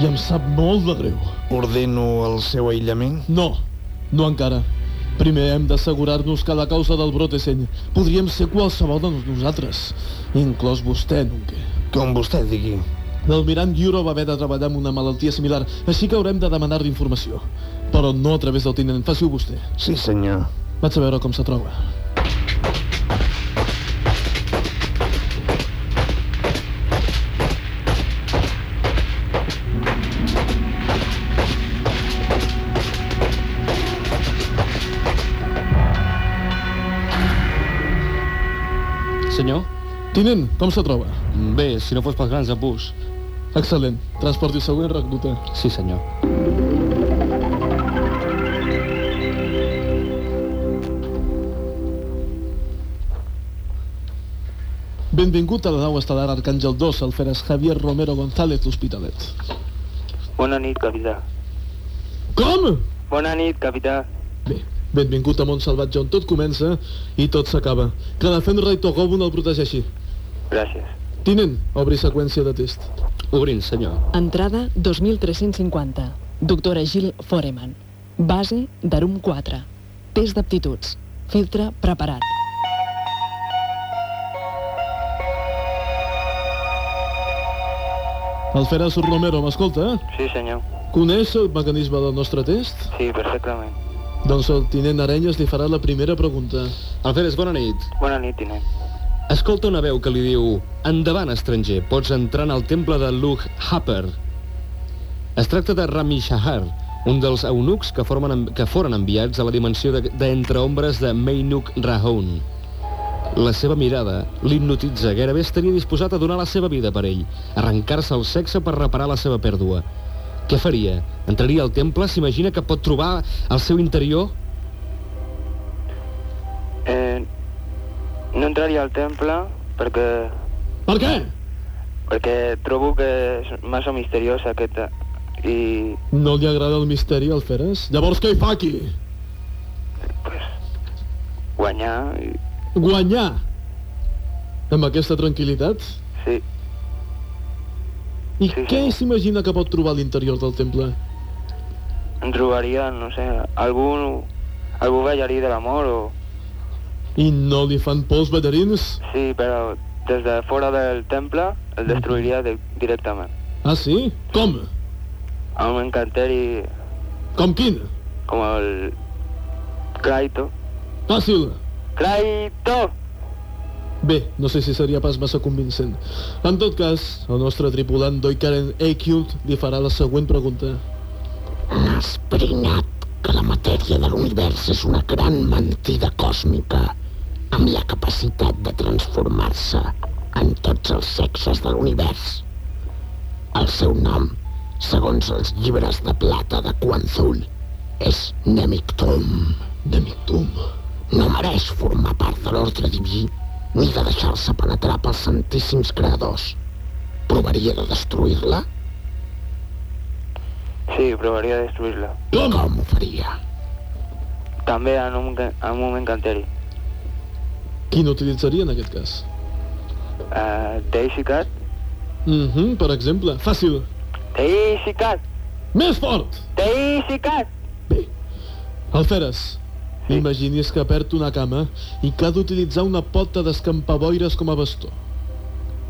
I em sap molt de greu. Ordeno el seu aïllament? No, no encara. Primer hem d'assegurar-nos que la causa del brot és ell. Podríem ser qualsevol de nosaltres, inclòs vostè, Nunque. Com vostè digui. L'almirant Yuro va haver de treballar amb una malaltia similar, així que haurem de demanar-li informació. Però no a través del tinent, faci-ho vostè. Sí, senyor. Vaig a veure com se troba. Senyor? Tinent, com se troba? Bé, si no fos pels grans abús. Excel·lent. Transporti el següent recluta. Sí, senyor. Benvingut a la nau estel·lar Arcàngel 2, el feres Javier Romero González, l'Hospitalet. Bona nit, capità. Com? Bona nit, capità. Bé, benvingut a Mont Salvatge, on tot comença i tot s'acaba. Que la i Togobun el protegeixi. Gràcies. Tinent, obri seqüència de test. Obrint, senyor. Entrada 2350. Doctora Gil Foreman. Base d'Arum 4. Test d'aptituds. Filtre preparat. El feres Romero, m'escolta? Sí, senyor. Coneix el mecanisme del nostre test? Sí, perfectament. Doncs el tinent Arenyes li farà la primera pregunta. Alferes, bona nit. Bona nit, tinent. Escolta una veu que li diu Endavant, estranger, pots entrar en el temple de Lug Happer. Es tracta de Rami Shahar, un dels eunucs que, formen, que foren enviats a la dimensió d'entre de, ombres de Meinuk Rahoun. La seva mirada l'hipnotitza, gairebé estaria disposat a donar la seva vida per ell, arrencar-se el sexe per reparar la seva pèrdua. Què faria? Entraria al temple? S'imagina que pot trobar al seu interior? Eh, no entraria al temple perquè... Per què? perquè trobo que és massa misteriós aquest... I No li agrada el misteri al Feres? Llavors què hi fa aquí? guanyar... I... Guanyar! Amb aquesta tranquil·litat? Sí. I què s'imagina que pot trobar a l'interior del temple? Em trobaria, no sé, algú... algú ballarí de l'amor o... I no li fan por els ballarins? Sí, però des de fora del temple el destruiria de, directament. Ah, sí? Com? Amb un encanteri Com quin? com el... Kraito. Fàcil. Kraito! Bé, no sé si seria pas massa convincent. En tot cas, el nostre tripulant Doikaren Eikyult li farà la següent pregunta. Has brinat que la matèria de l'univers és una gran mentida còsmica amb la capacitat de transformar-se en tots els sexes de l'univers. El seu nom, segons els llibres de plata de Quanzul, és Nemictum. Nemictum. No mereix formar part de l'ordre diví ni de deixar-se penetrar pels santíssims creadors. Provaria de destruir-la? Sí, provaria de destruir-la. Com? Com ho faria? També en un, en un encanteri. Quin utilitzaria en aquest cas? Uh, Daisy Cat. Mhm, per exemple. Fàcil. Daisy Cat. Més fort! Daisy Cat. El Feres. Imagini's que perd una cama i que ha d'utilitzar una pota d'escampaboires com a bastó.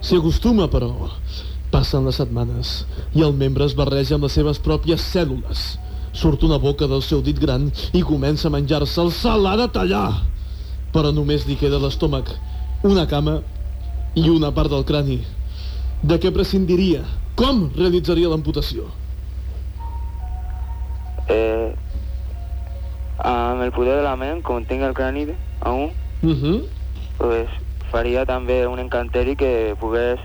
S'hi acostuma, però. Passen les setmanes i el membre es barreja amb les seves pròpies cèl·lules. Surt una boca del seu dit gran i comença a menjar-se el l'ha de tallar. Però només li queda l'estómac, una cama i una part del crani. De què prescindiria? Com realitzaria l'amputació? Eh, amb el poder de la ment, com tinc el crani aún, Mhm. pues, faria també un encanteri que pogués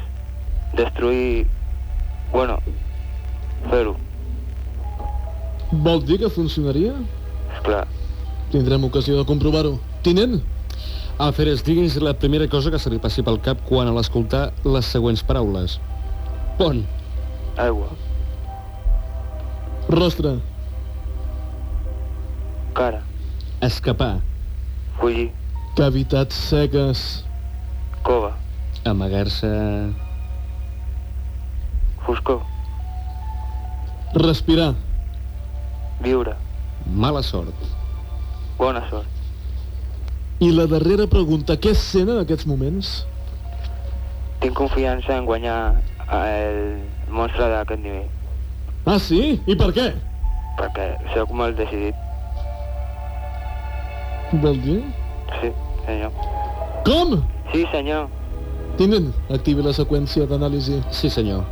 destruir... Bueno, fer-ho, Vol dir que funcionaria? esclar. Tindrem ocasió de comprovar-ho. Tinent? Alferes, digui'ns la primera cosa que se li passi pel cap quan a l'escoltar les següents paraules. Pont. Aigua, Rostre. Cara, Escapar. fugir, Cavitats seques. cova, Amagar-se... foscor, Respirar. viure, Mala sort. bona sort. I la darrera pregunta, què sent en aquests moments? Tinc confiança en guanyar el monstre d'aquest nivell, Ah, sí? I per què? perquè sóc molt decidit. Vol dir? Sí, senyor. Com? Sí, senyor. Tinent, activi la seqüència d'anàlisi. Sí, senyor.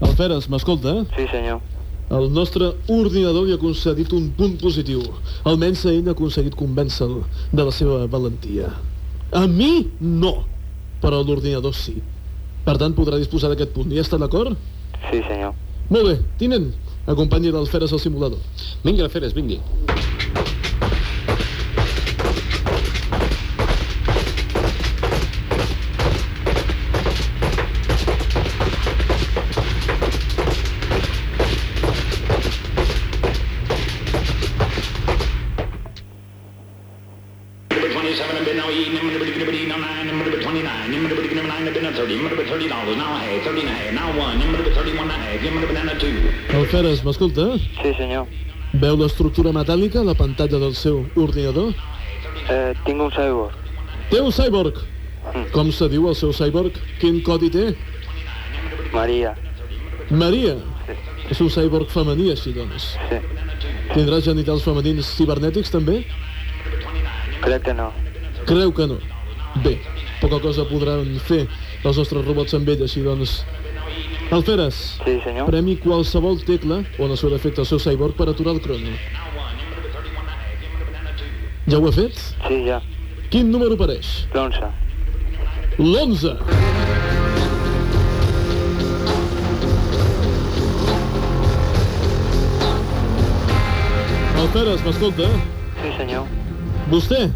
Alferes, m'escolta? Sí, senyor. El nostre ordinador li ha concedit un punt positiu. Almenys ell ha aconseguit convèncer-lo de la seva valentia. A mi, no. Però a l'ordinador sí. Per tant, podrà disposar d'aquest punt. Hi està d'acord? Sí, senyor. Molt bé. Tinent, acompanyi l'Alferes al simulador. Vinga, Alferes, vingui. M'escolta? Sí, senyor. Veu l'estructura metàl·lica a la pantalla del seu ordinador? Eh, tinc un cyborg. Té un cyborg. Com se diu el seu cyborg? Quin codi té? Maria. Maria. És un cyborg femení, així doncs. Sí. Tindrà genitals femenins cibernètics, també? Crec que no. Creu que no. Bé, poca cosa podran fer els nostres robots amb ell, així doncs. Alferes, Sí, senyor. premi qualsevol tecla on es fa efecte el seu cyborg per aturar el crono. Ja ho ha fet? Sí, ja. Quin número apareix? L'11. L'11. Alferes, m'escolta? Sí, senyor. Vostè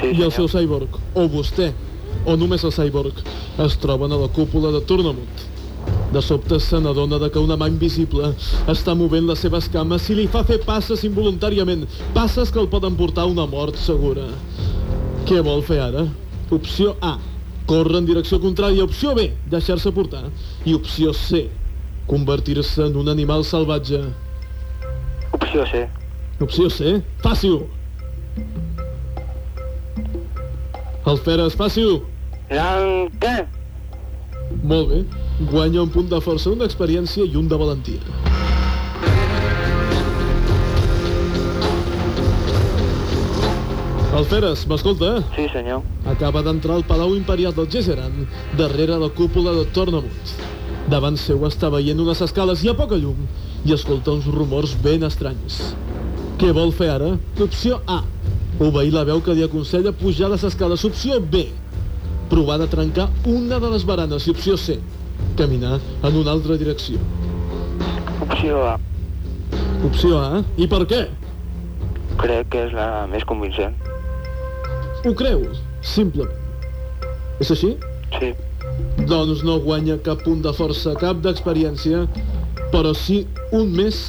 Sí, I el seu cyborg, o vostè, o només el cyborg, es troben a la cúpula de Tournamut. De sobte se n'adona de que una mà invisible està movent les seves cames i li fa fer passes involuntàriament, passes que el poden portar a una mort segura. Què vol fer ara? Opció A, córrer en direcció contrària. Opció B, deixar-se portar. I opció C, convertir-se en un animal salvatge. Opció C. Opció C, fàcil. Alferes, fàcil. En què? Molt bé. Guanya un punt de força, una experiència i un de valentia. Alferes, m'escolta? Sí, senyor. Acaba d'entrar al Palau Imperial del Gesseran, darrere la cúpula de Tornamut. Davant seu està veient unes escales i a poca llum i escolta uns rumors ben estranys. Què vol fer ara? Opció A. Obeir la veu que li aconsella pujar les escales. Opció B. Provar de trencar una de les baranes. I opció C. Caminar en una altra direcció. Opció A. Opció A. I per què? Crec que és la més convincent. Ho creu? Simplement. És així? Sí. Doncs no guanya cap punt de força, cap d'experiència, però sí un més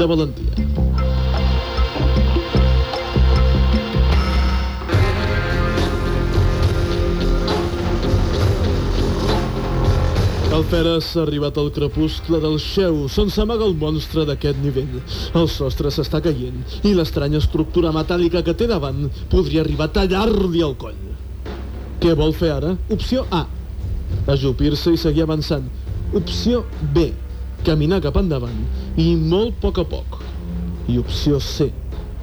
de valentia. El Feres ha arribat al crepuscle del xeu, on s'amaga el monstre d'aquest nivell. El sostre s'està caient i l'estranya estructura metàl·lica que té davant podria arribar a tallar-li el coll. Què vol fer ara? Opció A. Ajupir-se i seguir avançant. Opció B. Caminar cap endavant i molt a poc a poc. I opció C.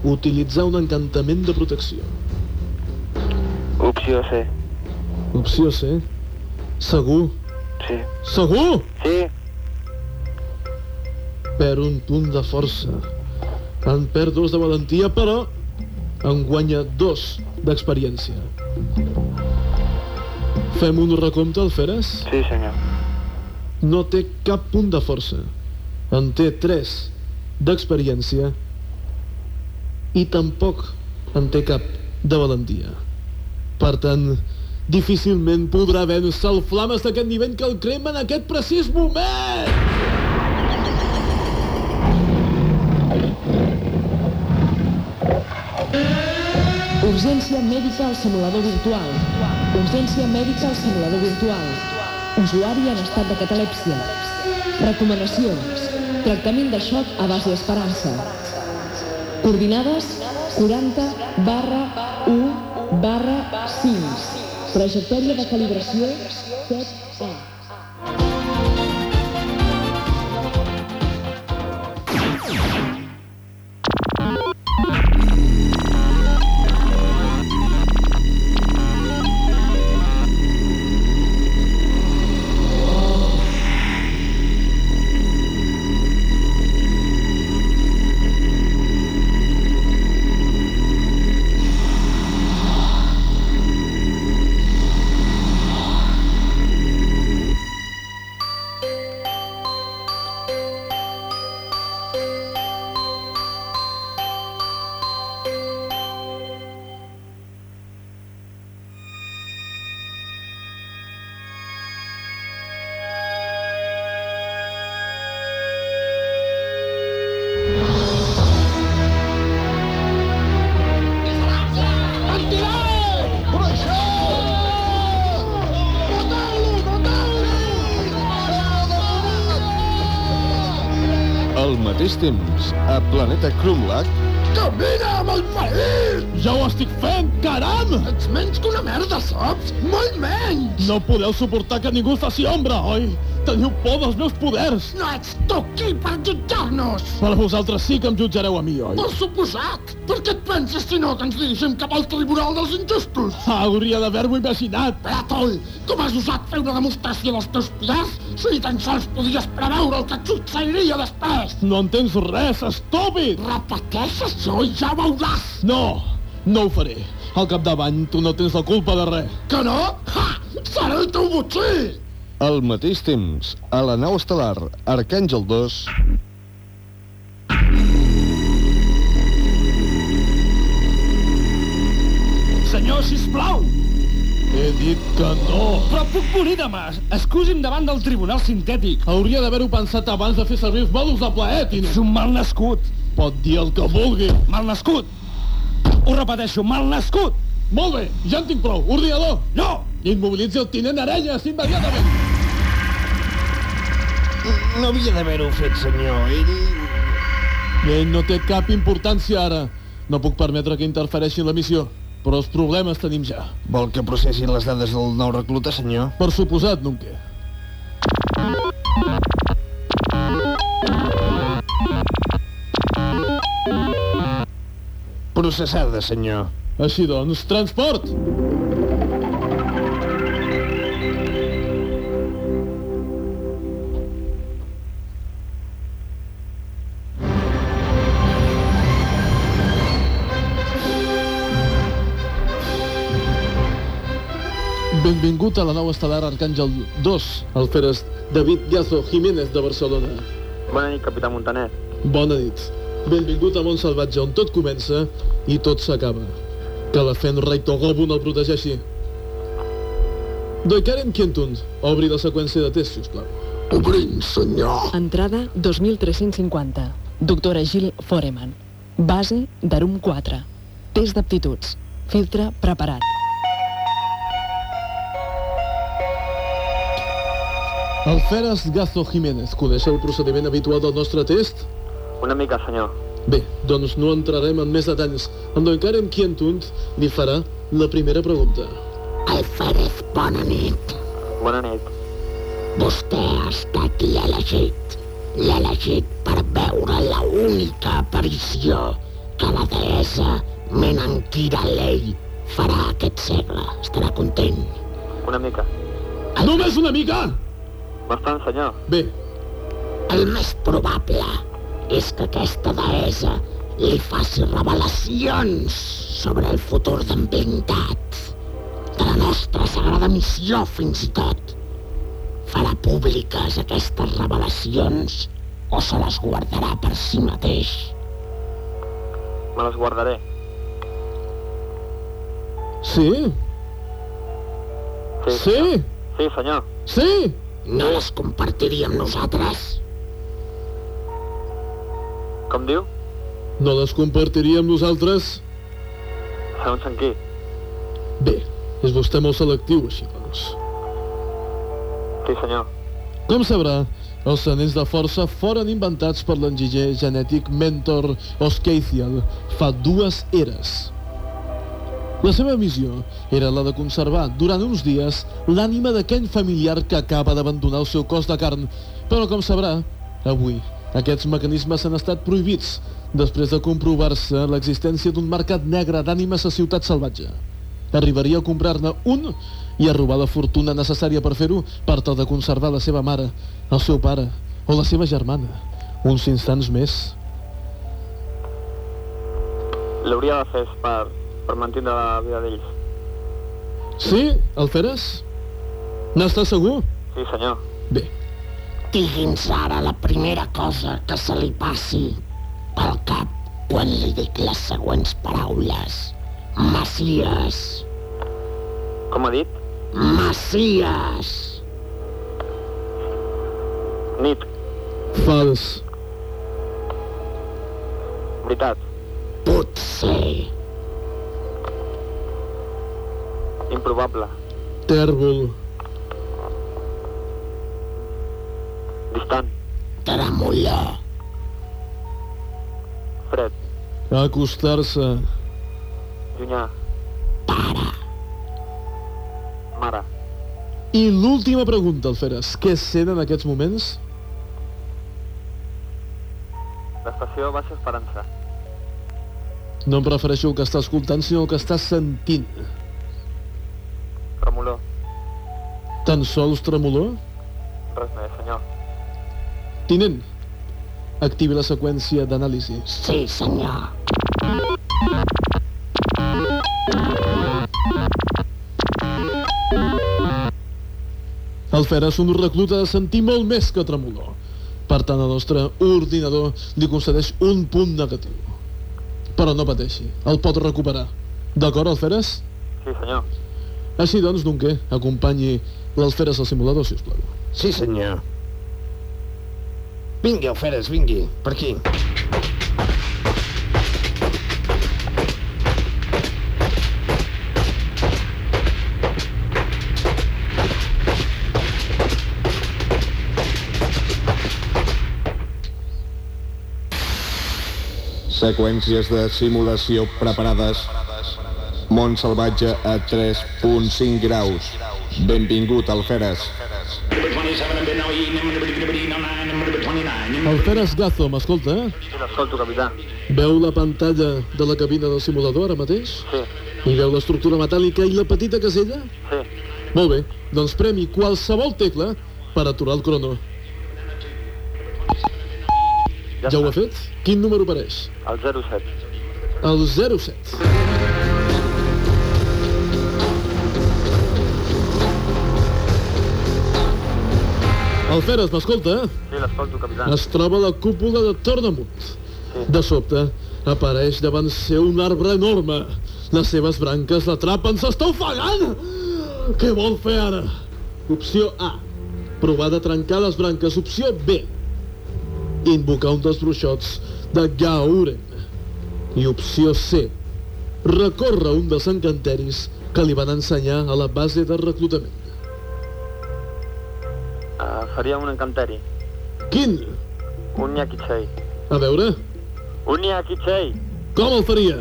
Utilitzar un encantament de protecció. Opció C. Opció C. Segur? Sí. Segur? Sí. Perd un punt de força. En perd dos de valentia, però en guanya dos d'experiència. Fem un recompte, Alferes? Sí, senyor. No té cap punt de força. En té tres d'experiència i tampoc en té cap de valentia. Per tant, difícilment podrà vèncer el flames d'aquest nivell que el crema en aquest precís moment! Urgència mèdica al simulador virtual. Urgència mèdica al simulador virtual. Usuari en estat de catalèpsia. Recomanacions. Tractament de xoc a base d'esperança. Coordinades 40 barra 1 barra 5. Trajectòria de calibració 7A. Mateix temps, a Planeta Krumlach, Camina amb el país! Ja ho estic fent, caram! Ets menys que una merda, saps? Molt menys! No podeu suportar que ningú faci ombra, oi? Teniu por dels meus poders! No ets tu qui per jutjar-nos! Però vosaltres sí que em jutjareu a mi, oi? Per suposat! Per què et penses, si no, que ens dirigim cap al Tribunal dels Injustos? Ah, hauria d'haver-m'ho imaginat! Bràtol, com has osat fer una demostració dels teus poders si tan sols podies preveure el que et succeiria després? No entens res, estúpid! Repeteix això i ja veuràs! No, no ho faré. Al capdavant, tu no tens la culpa de res. Que no? Ha! Seré el teu botxí! al mateix temps, a la nau estel·lar Arcàngel 2, Senyor, sisplau! He dit que no! Però puc morir demà! Excusi'm davant del Tribunal Sintètic! Hauria d'haver-ho pensat abans de fer servir els mòduls de plaer, Tine. Ets un malnascut! Pot dir el que vulgui. Malnascut! Ho repeteixo, malnascut! Molt bé, ja en tinc prou. Ordinador! No! Immobilitzi el tinent Arelles immediatament! No havia d'haver-ho fet, senyor. Ell... Ell no té cap importància ara. No puc permetre que interfereixi en la missió. Però els problemes tenim ja. Vol que processin les dades del nou recluta, senyor? Per suposat, Nunque. Processada, senyor. Així doncs, transport! Benvingut a la nau estel·lar Arcàngel 2, el feres David Gazo Jiménez de Barcelona. Bona nit, capità Montaner. Bona nit. Benvingut a Mont Salvatge, on tot comença i tot s'acaba. Que la Fenrei Togobun el protegeixi. Doikaren Kientund, obri la seqüència de test, sisplau. Obrim, senyor. Entrada 2350. Doctora Gil Foreman. Base d'Arum 4. Test d'aptituds. Filtre preparat. El Feres Gazo Jiménez, coneix el procediment habitual del nostre test? Una mica, senyor. Bé, doncs no entrarem en més detalls. En Doikaren Kientund li farà la primera pregunta. Alferez, bona nit. Bona nit. Vostè ha estat l'elegit. L'elegit per veure la única aparició que la deessa Menankira Lei farà aquest segle. Estarà content. Una mica. Només una mica? Bastant, senyor. Bé, El més probable és que aquesta deessa li faci revelacions sobre el futur d'en Blindat, de la nostra sagrada missió, fins i tot. Farà públiques aquestes revelacions o se les guardarà per si mateix? Me les guardaré. sí? Sí, Sí? Sí, senyor. Sí? No les compartiria amb nosaltres? Com diu? No les compartiria amb nosaltres? Segons en qui? Bé, és vostè molt selectiu, així doncs. Sí, senyor. Com sabrà, els anells de força foren inventats per l'enginyer genètic Mentor Oskeithiel fa dues eres. La seva missió era la de conservar durant uns dies l'ànima d'aquell familiar que acaba d'abandonar el seu cos de carn, però com sabrà, avui aquests mecanismes han estat prohibits després de comprovar-se l'existència d'un mercat negre d'ànimes a Ciutat Salvatge. Arribaria a comprar-ne un i a robar la fortuna necessària per fer-ho per tal de conservar la seva mare, el seu pare o la seva germana. Uns instants més. L'hauria de fer per, per mantenir la vida d'ells. Sí, Alferes? N'estàs segur? Sí, senyor. Bé, Digui'ns ara la primera cosa que se li passi pel cap quan li dic les següents paraules. Macies. Com ha dit? Macies. Nit. fals. Veritat. Potser. Improbable. Tèrbol. Distant. Tremolor. Fred. Acostar-se. Llunyà. Pare. Mare. I l'última pregunta, Alferes. Què sent en aquests moments? L'estació Baixa Esperança. No em prefereixo el que està escoltant, sinó el que està sentint. Remolor. Tan sols tremolor? Res més, senyor. Tinent, activi la seqüència d'anàlisi. Sí, senyor. El Feres, un recluta de sentir molt més que tremolor. Per tant, el nostre ordinador li concedeix un punt negatiu. Però no pateixi, el pot recuperar. D'acord, Alferes? Sí, senyor. Així doncs, Dunque, acompanyi l'Alferes al simulador, si us plau. Sí, senyor. Vingui, Alferes, vingui. Per aquí. Seqüències de simulació preparades. Mont salvatge a 3.5 graus. Benvingut, Alferes. Alferes Gazo, m'escolta? Sí, l'escolto, capità. Veu la pantalla de la cabina del simulador ara mateix? Sí. I veu l'estructura metàl·lica i la petita casella? Sí. Molt bé, doncs premi qualsevol tecla per aturar el crono. Ja, Ja ho ha fet? Quin número apareix? El 07. El 07. Alferes, m'escolta? Sí, l'escolto, capità. Es troba a la cúpula de Tornamunt. De sobte, apareix davant seu un arbre enorme. Les seves branques l'atrapen, s'està ofegant! Què vol fer ara? Opció A. Provar de trencar les branques. Opció B. Invocar un dels bruixots de Gauren. I opció C. Recórrer un dels encanteris que li van ensenyar a la base de reclutament. Faria un encanteri. Quin? Un Nyakichei. A veure, Un Nyakichei! com el faria?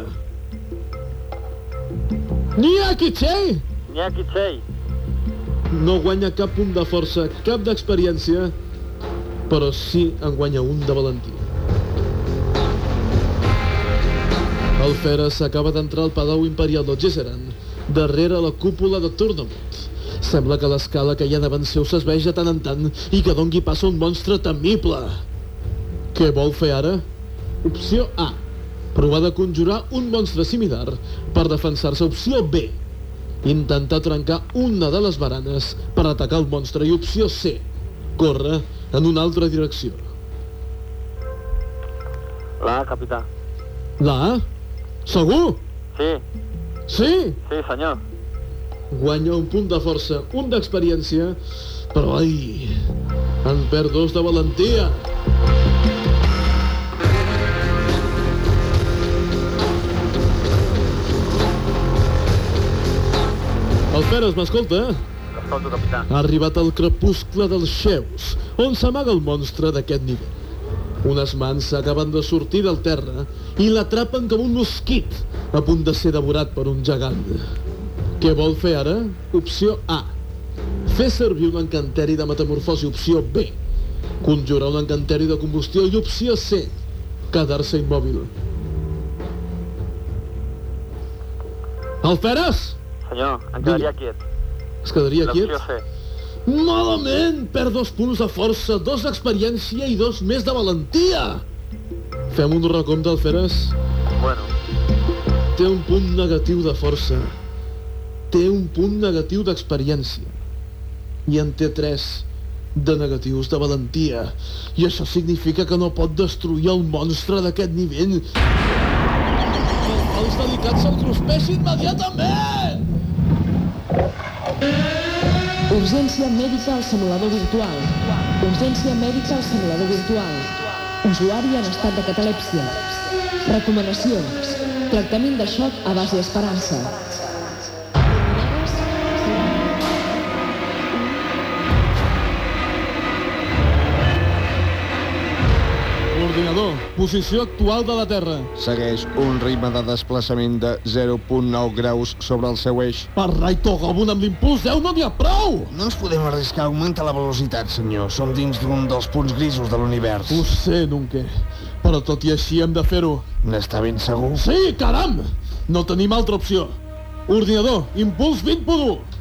Niakichei! Nyakichei! No guanya cap punt de força, cap d'experiència, però sí en guanya un de valentia. El Feres s'acaba d'entrar al Palau Imperial del Gesseran, darrere la cúpula de Tournament. Sembla que l'escala que hi ha davant seu s'esveix de tant en tant i que dongui pas a un monstre temible. Què vol fer ara? Opció A. Provar de conjurar un monstre similar per defensar-se. Opció B. Intentar trencar una de les baranes per atacar el monstre. I opció C. Córrer en una altra direcció. La A, capità. La A? Segur? Sí, Sí? sí, senyor. Guanya un punt de força, un d'experiència, però ai, en perd dos de valentia. El Feres, m'escolta? L'escolto, capità. Ha arribat al crepuscle dels Xeus, on s'amaga el monstre d'aquest nivell. Unes mans acaben de sortir del terra i l'atrapen com un mosquit, a punt de ser devorat per un gegant. Què vol fer ara? Opció A. Fer servir un encanteri de metamorfosi. Opció B. Conjurar un encanteri de combustió. I opció C. Quedar-se immòbil. Alferes! Senyor, em quedaria quiet. Es quedaria quiet? L'opció C. Malament! Perd dos punts de força, dos d'experiència i dos més de valentia! Fem un recompte, Alferes. Bueno, Té un punt negatiu de força. Té un punt negatiu d'experiència. I en té tres de negatius de valentia. I això significa que no pot destruir el monstre d'aquest nivell. Els delicats se'l immediatament! Urgència mèdica al simulador virtual. Urgència mèdica al simulador virtual. Usuari en estat de catalèpsia. Recomanacions. Tractament de xoc a base d'esperança. Ordinador, posició actual de la Terra. Segueix un ritme de desplaçament de 0.9 graus sobre el seu eix. Per rai Togobun amb l'impuls 10 no n'hi ha prou! No ens podem arriscar a augmentar la velocitat, senyor. Som dins d'un dels punts grisos de l'univers. Ho sé, Nunque, però tot i així hem de fer-ho. N'està ben segur? Sí, caram! No tenim altra opció. Ordinador, impuls 20.1.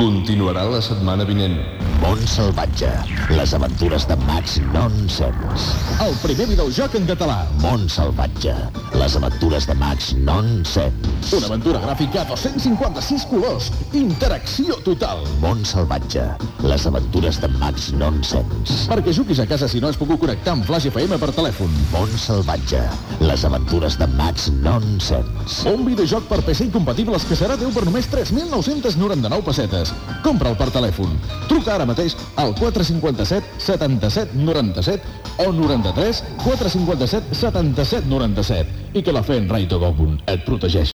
Continuarà la setmana vinent. Món salvatge. Les aventures de Max Nonsense. El primer videojoc en català. Món salvatge. Les aventures de Max Nonsense. Una aventura gràfica a 256 colors. Interacció total. Món salvatge. Les aventures de Max Nonsense. Perquè juguis a casa si no has pogut connectar amb Flash FM per telèfon. Món salvatge. Les aventures de Max Nonsense. Un videojoc per PC incompatibles que serà 10 per només 3.999 pessetes. Compra'l per telèfon. Truca ara mateix al 457 77 97 o 93 457 77 97 i que la fe en Rai Togobun et protegeix.